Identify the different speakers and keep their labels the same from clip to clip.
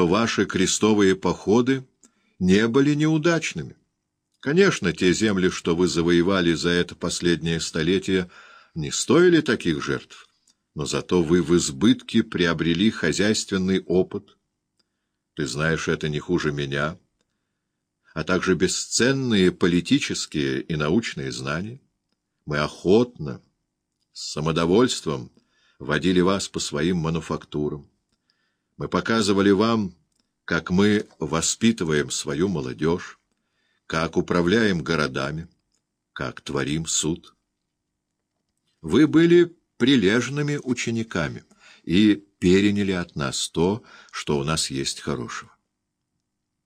Speaker 1: что ваши крестовые походы не были неудачными. Конечно, те земли, что вы завоевали за это последнее столетие, не стоили таких жертв, но зато вы в избытке приобрели хозяйственный опыт. Ты знаешь это не хуже меня, а также бесценные политические и научные знания. Мы охотно, с самодовольством водили вас по своим мануфактурам. Мы показывали вам, как мы воспитываем свою молодежь, как управляем городами, как творим суд. Вы были прилежными учениками и переняли от нас то, что у нас есть хорошего.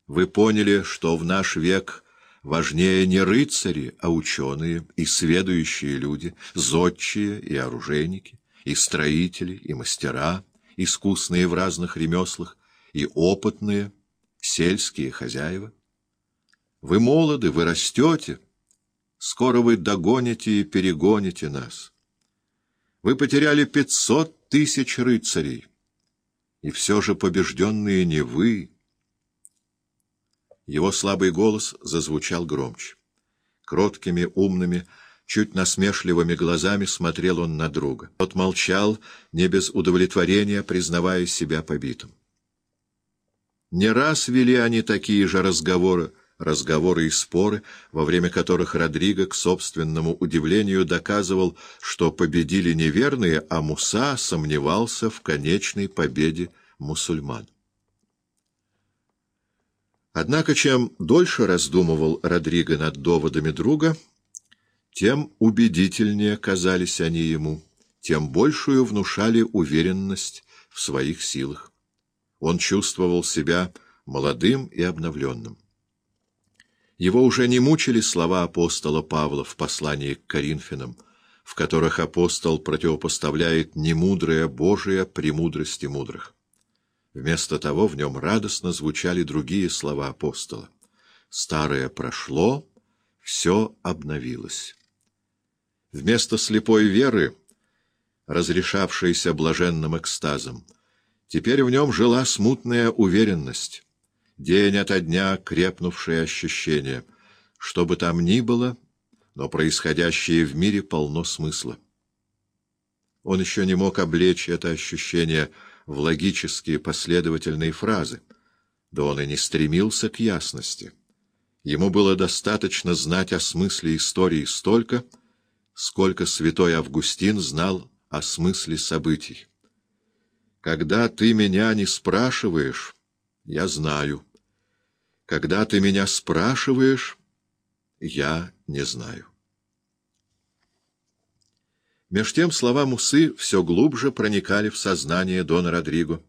Speaker 1: Вы поняли, что в наш век важнее не рыцари, а ученые и сведущие люди, зодчие и оружейники, и строители, и мастера, искусные в разных ремеслах, и опытные, сельские хозяева. Вы молоды, вы растете. Скоро вы догоните и перегоните нас. Вы потеряли пятьсот тысяч рыцарей. И все же побежденные не вы. Его слабый голос зазвучал громче. Кроткими, умными, чуть насмешливыми глазами смотрел он на друга. Тот молчал, не без удовлетворения, признавая себя побитым. Не раз вели они такие же разговоры, разговоры и споры, во время которых Родриго, к собственному удивлению, доказывал, что победили неверные, а Муса сомневался в конечной победе мусульман. Однако, чем дольше раздумывал Родриго над доводами друга, тем убедительнее казались они ему, тем большую внушали уверенность в своих силах. Он чувствовал себя молодым и обновленным. Его уже не мучили слова апостола Павла в послании к Коринфянам, в которых апостол противопоставляет немудрое Божие премудрости мудрых. Вместо того в нем радостно звучали другие слова апостола. «Старое прошло, все обновилось». Вместо слепой веры, разрешавшейся блаженным экстазом, теперь в нем жила смутная уверенность, день ото дня крепнувшее ощущение. Что бы там ни было, но происходящее в мире полно смысла. Он еще не мог облечь это ощущение в логические последовательные фразы, да он и не стремился к ясности. Ему было достаточно знать о смысле истории столько, сколько святой Августин знал о смысле событий. «Когда ты меня не спрашиваешь, я знаю. Когда ты меня спрашиваешь, я не знаю». Меж тем слова Мусы все глубже проникали в сознание Дона Родриго,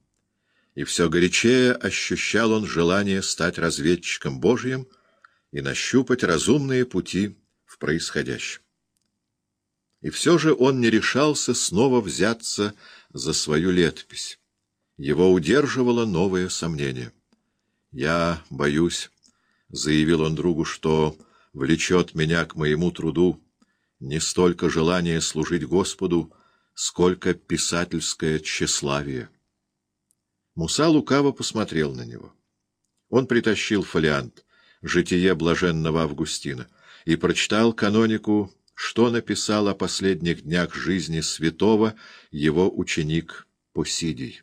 Speaker 1: и все горячее ощущал он желание стать разведчиком Божьим и нащупать разумные пути в происходящем. И все же он не решался снова взяться за свою летопись. Его удерживало новое сомнение. «Я боюсь», — заявил он другу, — «что влечет меня к моему труду» не столько желание служить Господу, сколько писательское тщеславие. Муса лукаво посмотрел на него. Он притащил фолиант «Житие блаженного Августина» и прочитал канонику, что написал о последних днях жизни святого его ученик Посидий.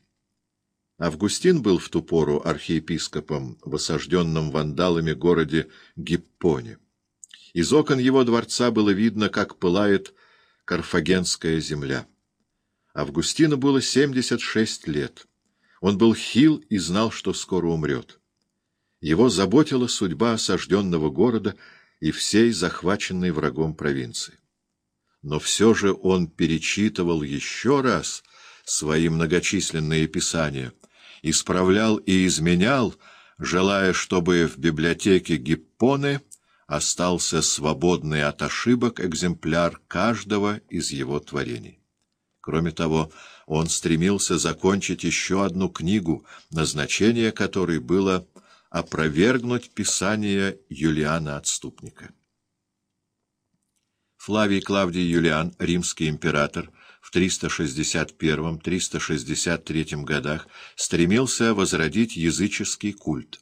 Speaker 1: Августин был в ту пору архиепископом в осажденном вандалами городе Гиппоне. Из окон его дворца было видно, как пылает карфагенская земля. Августину было 76 лет. Он был хил и знал, что скоро умрет. Его заботила судьба осажденного города и всей захваченной врагом провинции. Но все же он перечитывал еще раз свои многочисленные писания, исправлял и изменял, желая, чтобы в библиотеке Гиппоны остался свободный от ошибок экземпляр каждого из его творений. Кроме того, он стремился закончить еще одну книгу, назначение которой было опровергнуть писание Юлиана Отступника. Флавий Клавдий Юлиан, римский император, в 361-363 годах стремился возродить языческий культ.